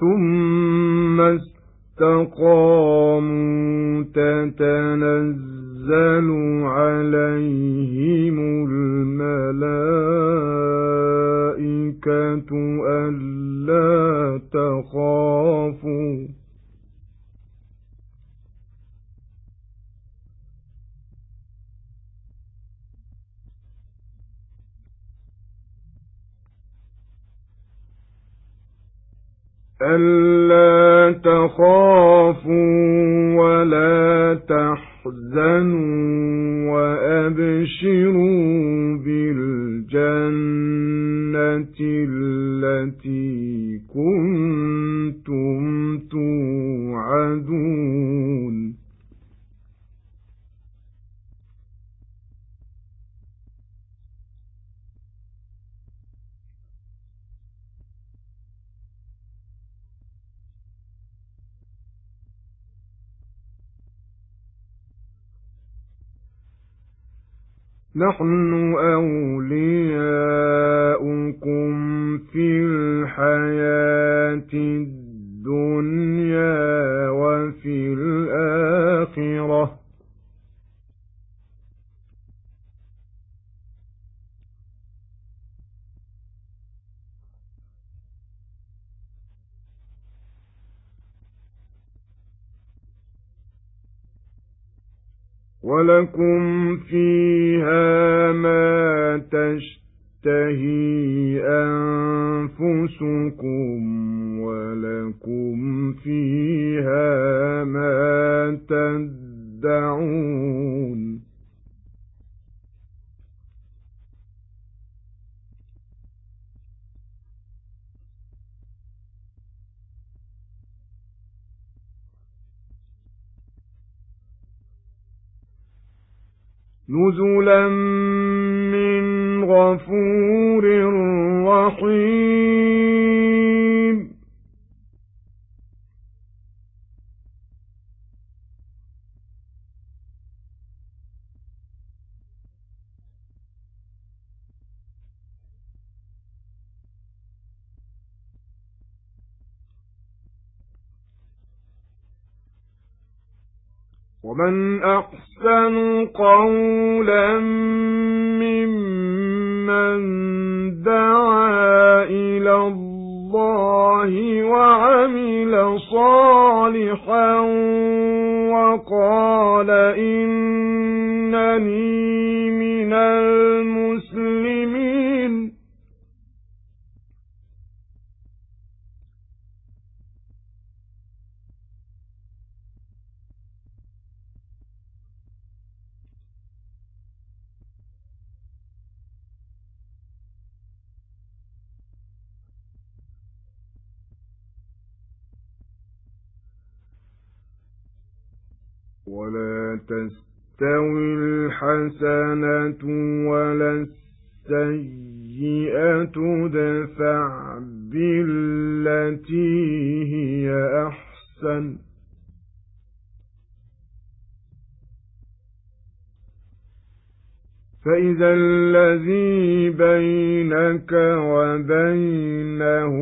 ثم استقاموا تتنزل عليهم الملائكة ألا تخافوا ألا تخافوا ولا تحزنوا وأبشروا بالجنة التي كنتم توعدون نحن أولياؤكم في الحياة الدنيا. ولكم فيها ما تشتهي أنفسكم ولكم فيها ما تدعون نزلا من غفور رحيم ومن أحسن قولا ممن دعا إلى الله وعمل صالحا وقال إنني من المسلمين ولا تستوي الحسنة ولا السيئة ادفع بالتي هي أحسن. فإذا الذي بينك وبينه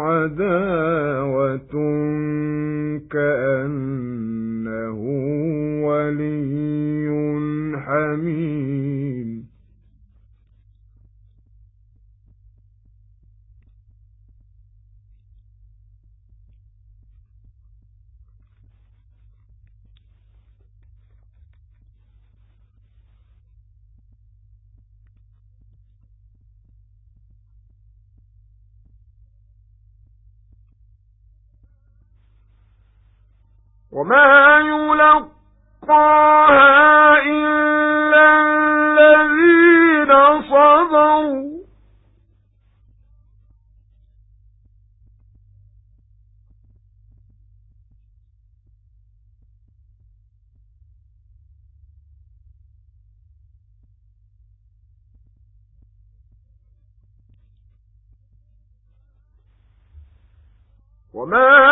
عداوة كأنه وما يلقى يُلْقَاهَا إِلَّا الَّذِينَ صَبَرُوا. وَمَا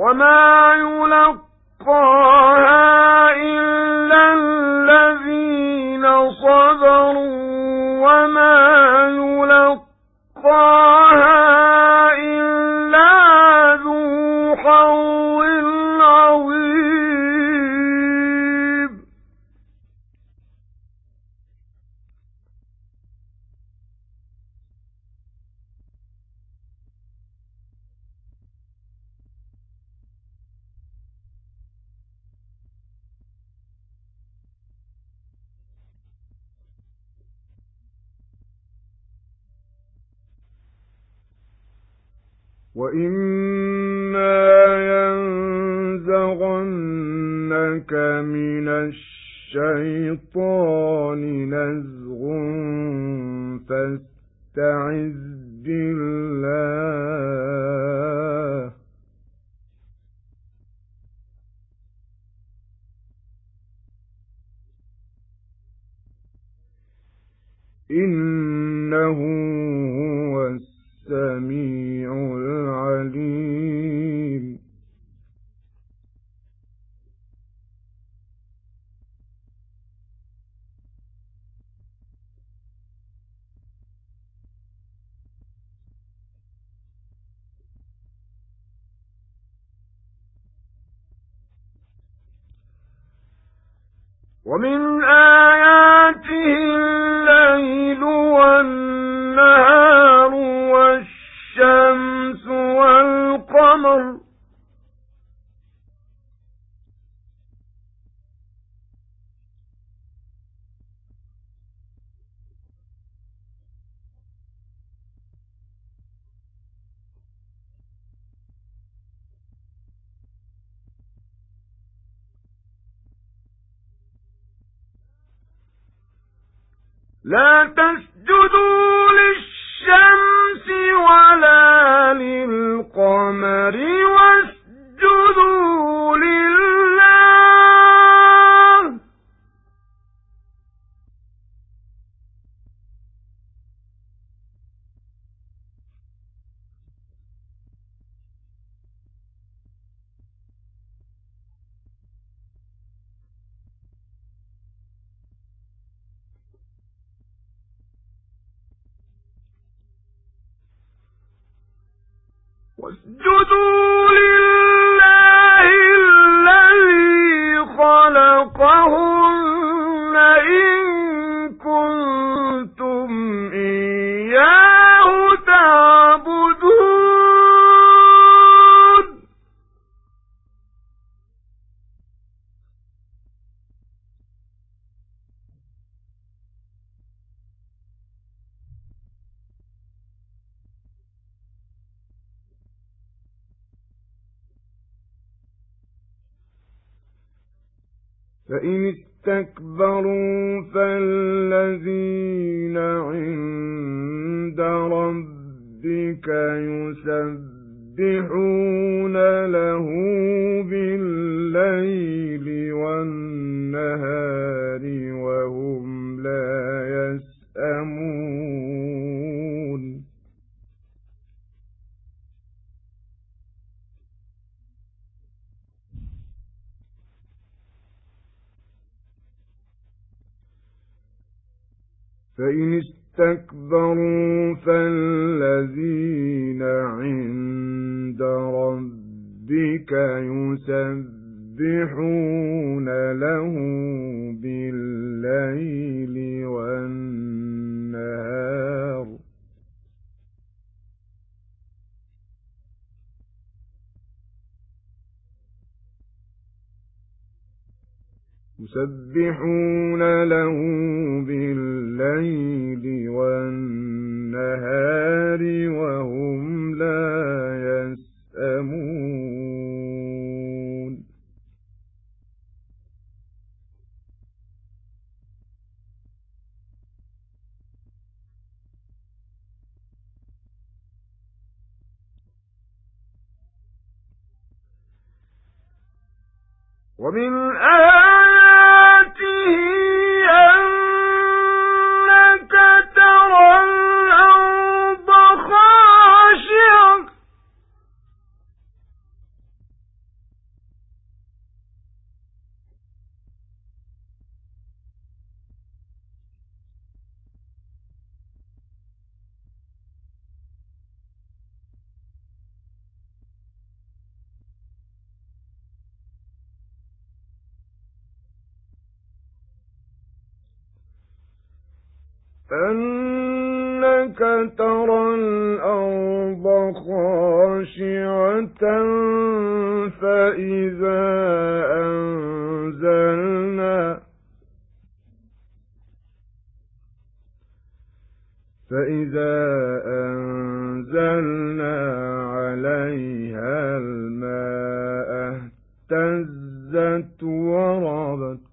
وَمَا يُلَقَّاهَا وَإِمَّا يَنزَغَنَّكَ مِنَ الشَّيْطَانِ وَمِنْ آيَاتِهِ واسجدوا لله الذي خلقهم يُسَبِّحُونَ لَهُ يسبحون له بالليل أنك ترى الأرض خاشعة فإذا أنزلنا فإذا أنزلنا عليها الماء اهتزت وربت.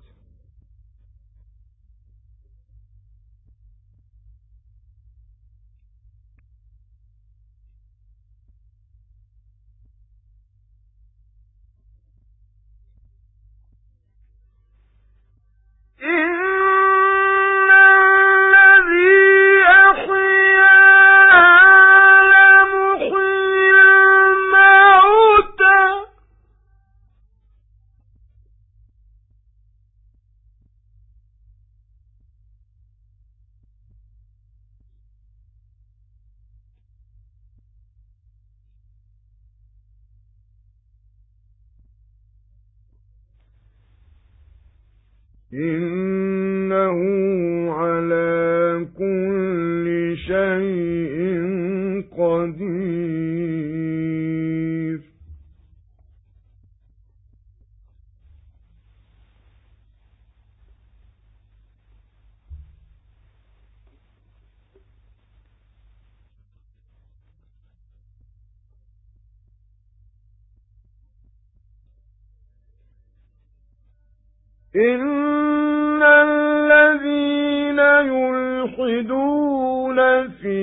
إِنَّ الذين يلحدون في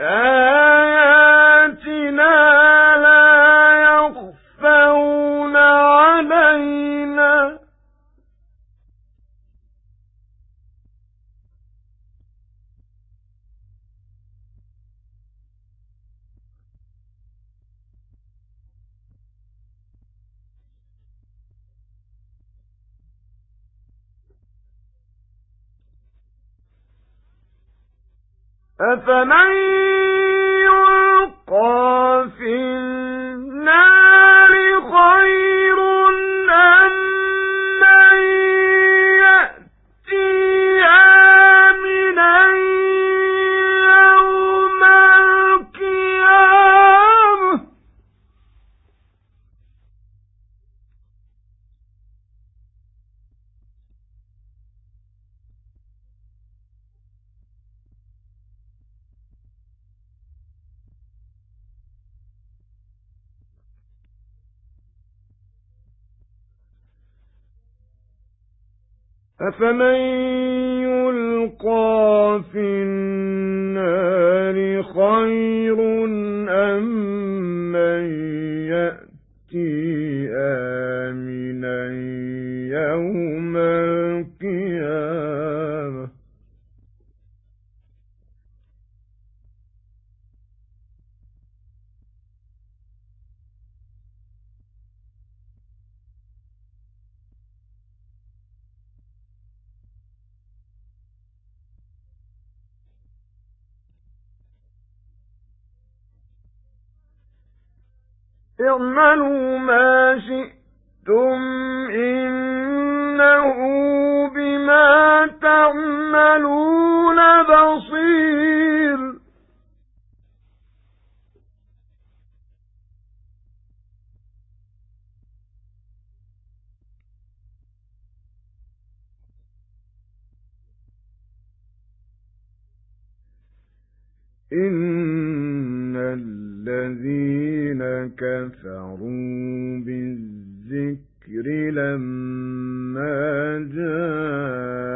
آياتنا أفمن أفمن يلقى في النار خير أم من اعملوا ما شئتم إنه بما تعملون بصير. إن كفروا بالذكر لما جاءهم.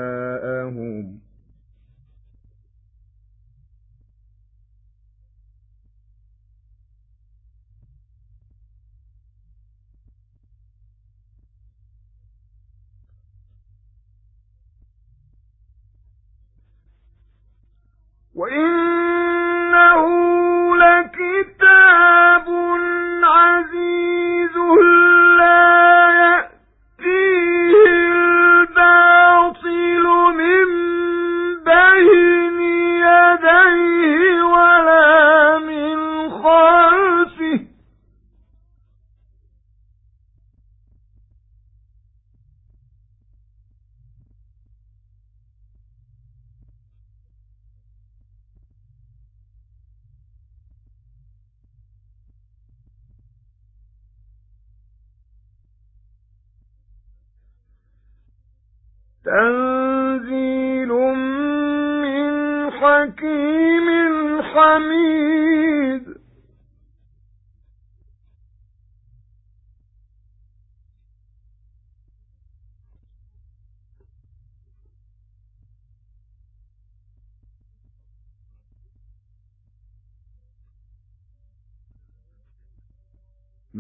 وإنه حكيم حميد.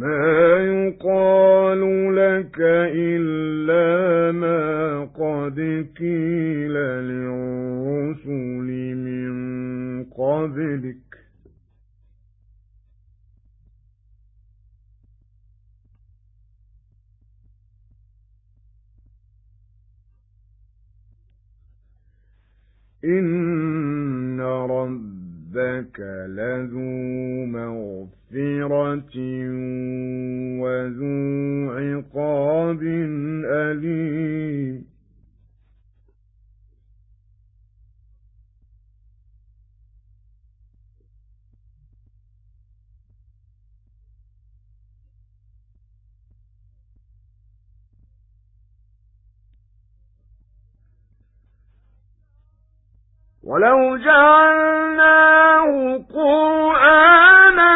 ما يقال لك إلا ما قد قيل للرسل من قبلك. إن ربك لذو مغفرة وذو عقاب أليم ولو جعلناه قرآنا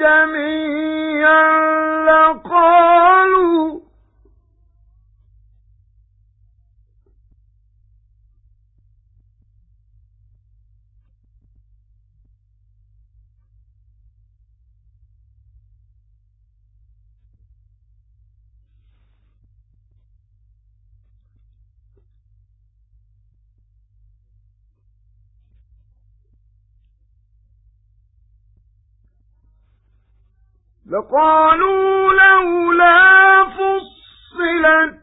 أعجميا لقالوا لقالوا لولا فصلت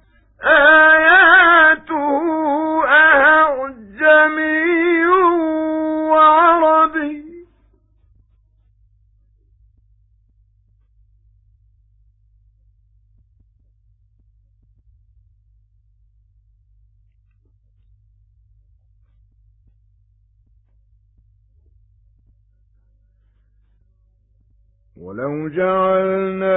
ولو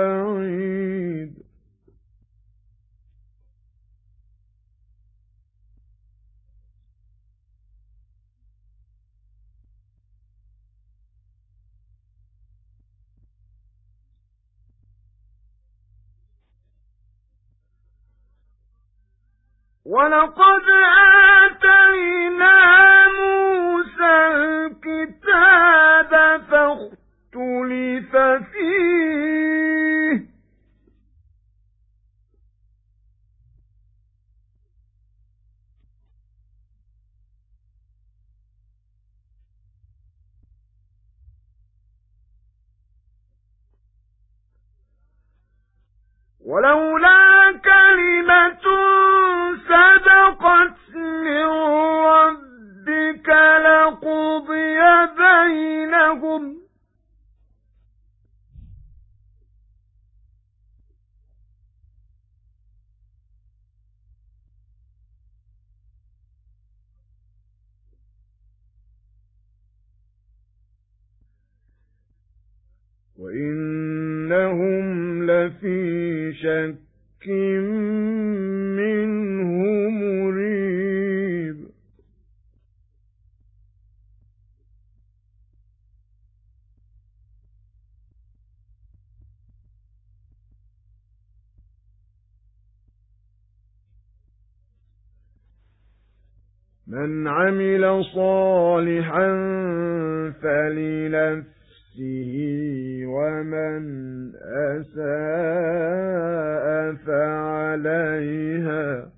بعيد. ولقد آتينا موسى الكتاب فاختلف من عمل صالحا فلنفسه ومن أساء فعليها.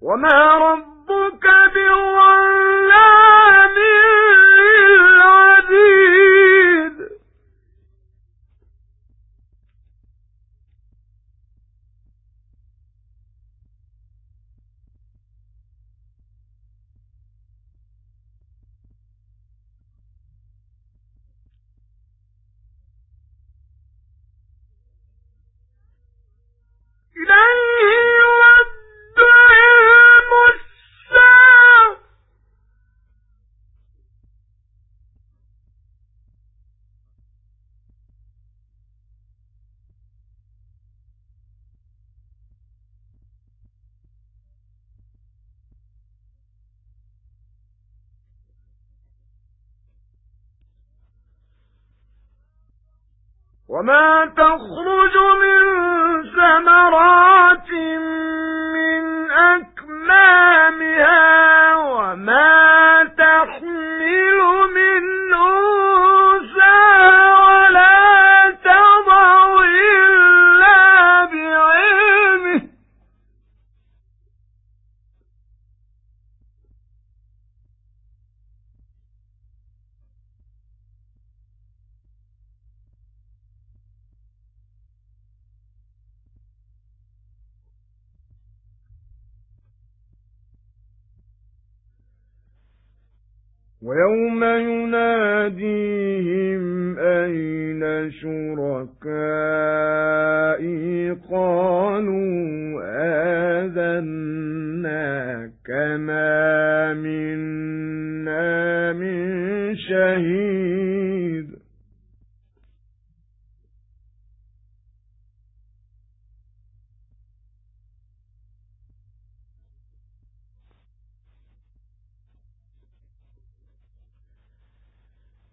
وما ربك بظلام للعبيد. وما تخرج من ثمرات من أكمامها وما تحمل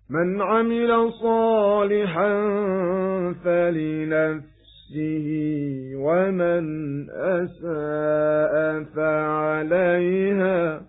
مَنْ عَمِلَ صَالِحًا فَلِنَفْسِهِ وَمَنْ أَسَاءَ فَعَلَيْهَا.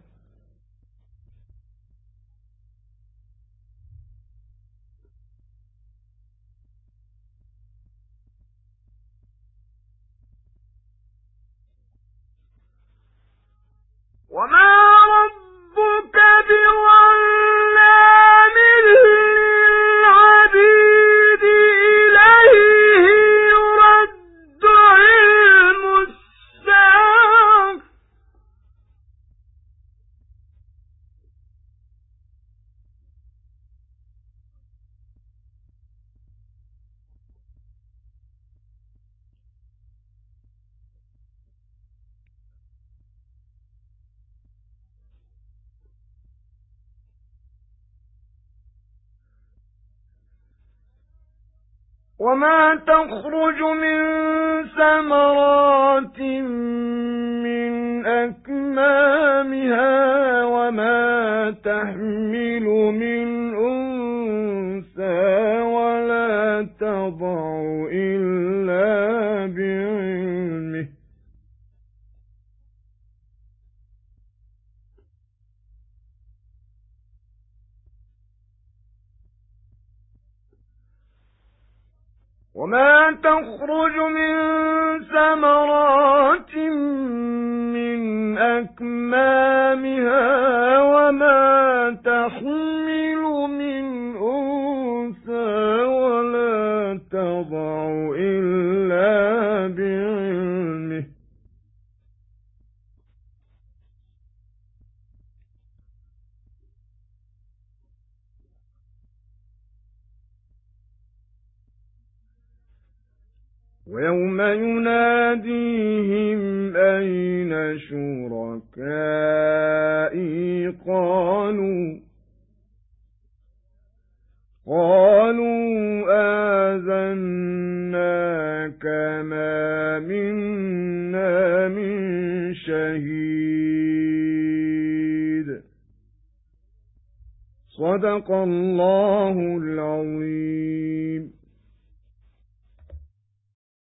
وَمَا تَخْرُجُ مِن ثَمَرَاتٍ مِّنْ أَكْمَامِهَا وَمَا تَحْمِلُ مِنْ أُنثَىٰ وَلَا تَضَعُ إِلَّا وَمَا تَخْرُجُ مِن ثَمَرَاتٍ مِّنْ أَكْمَامِهَا